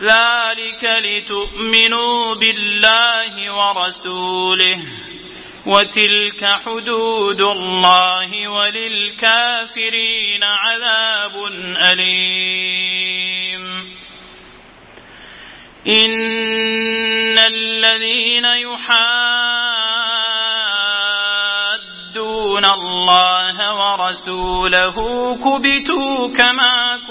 ذلك لتؤمنوا بالله ورسوله وتلك حدود الله وللكافرين عذاب أليم. إن الذين يحادون الله ورسوله كبتوا كما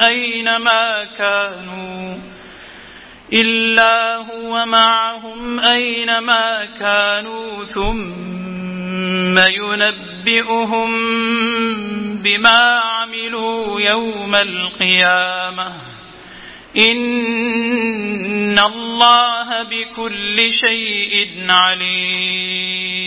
أينما كانوا إلا هو معهم أينما كانوا ثم ينبئهم بما عملوا يوم القيامة إن الله بكل شيء عليم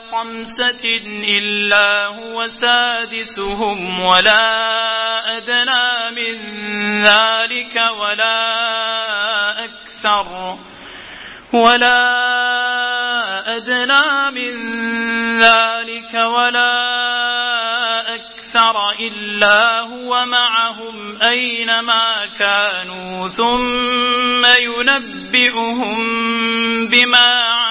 خمسة إلا هو سادسهم ولا أدنى من ذلك ولا أكثر ولا أدنى من ذلك ولا أكثر إلا هو معهم أينما كانوا ثم ينبئهم بما عملوا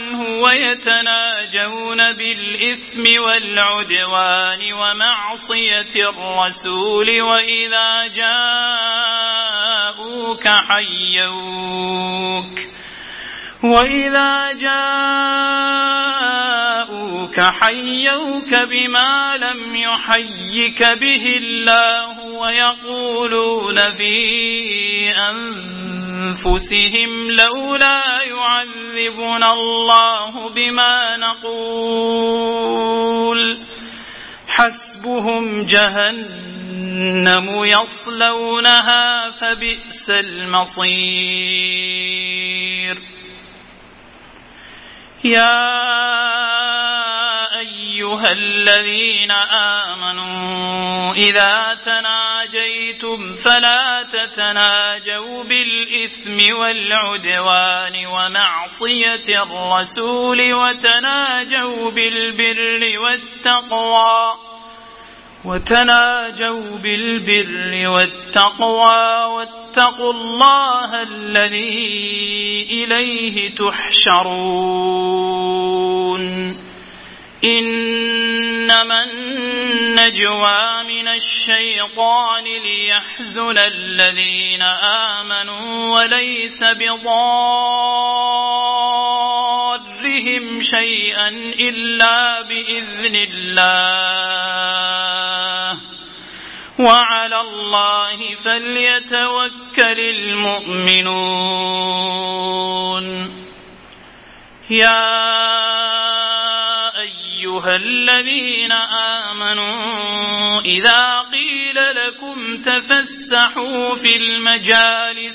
ويتناجون بالإثم والعدوان ومعصية الرسول وإذا جاءوك حيوك وإذا جاءوك حيوك بما لم يحيك به الله ويقولون في أنفسهم لولا يعذبنا الله بما نقول. حسبهم جهنم يصلونها فبئس المصير. يا أيها الذين آمنوا إذا تناجيتم فلا تتناجوا بالإثم والعدوان ومعصية الرسول وتناجوا بالبر والتقوى وتناجوا بالبر والتقوى واتقوا الله الذي إليه تحشرون إنما النجوى من الشيطان ليحزن الذين آمنوا وليس بضارهم شيئا إلا بإذن الله. وعلى الله فليتوكل المؤمنون. يا أيها الذين آمنوا إذا قيل لكم تفسحوا في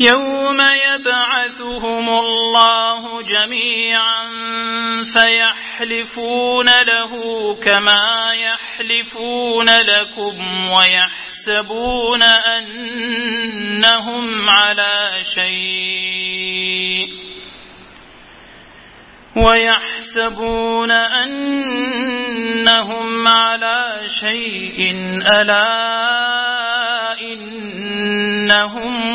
يوم يبعثهم الله جميعا فيحلفون له كما يحلفون لكم ويحسبون أنهم على شيء ويحسبون أنهم على شيء ألا إنهم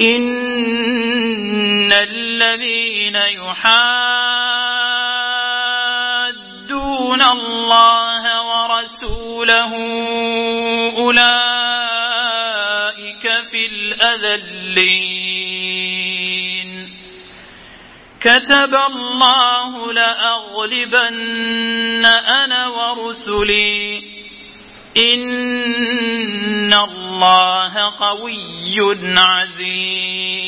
إن الذين يحادون الله ورسوله أولئك في الأذلين كتب الله لأغلبن أنا ورسلي الله قوي عزيز.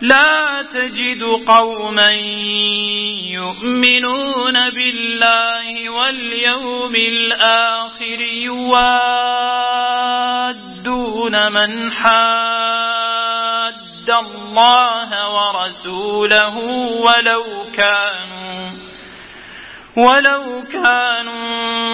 لا تجد قوما يؤمنون بالله واليوم الآخر يوادون من حاد الله ورسوله ولو كانوا ولو كانوا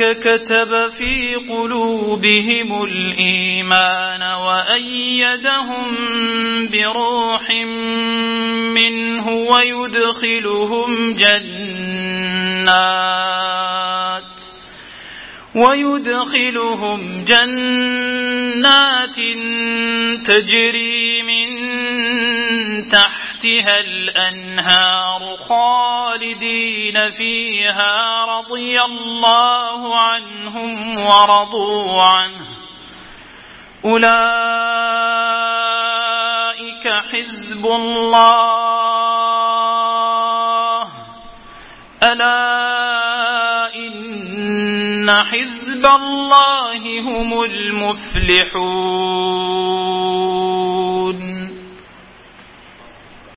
كتب في قلوبهم الإيمان وأيدهم بروح منه ويدخلهم جنات ويدخلهم جنات تجري من تحتها الأنهار خالدين فيها رضي الله عنهم ورضوا عنه. أولئك حزب الله. ألا إن حزب الله هم المفلحون.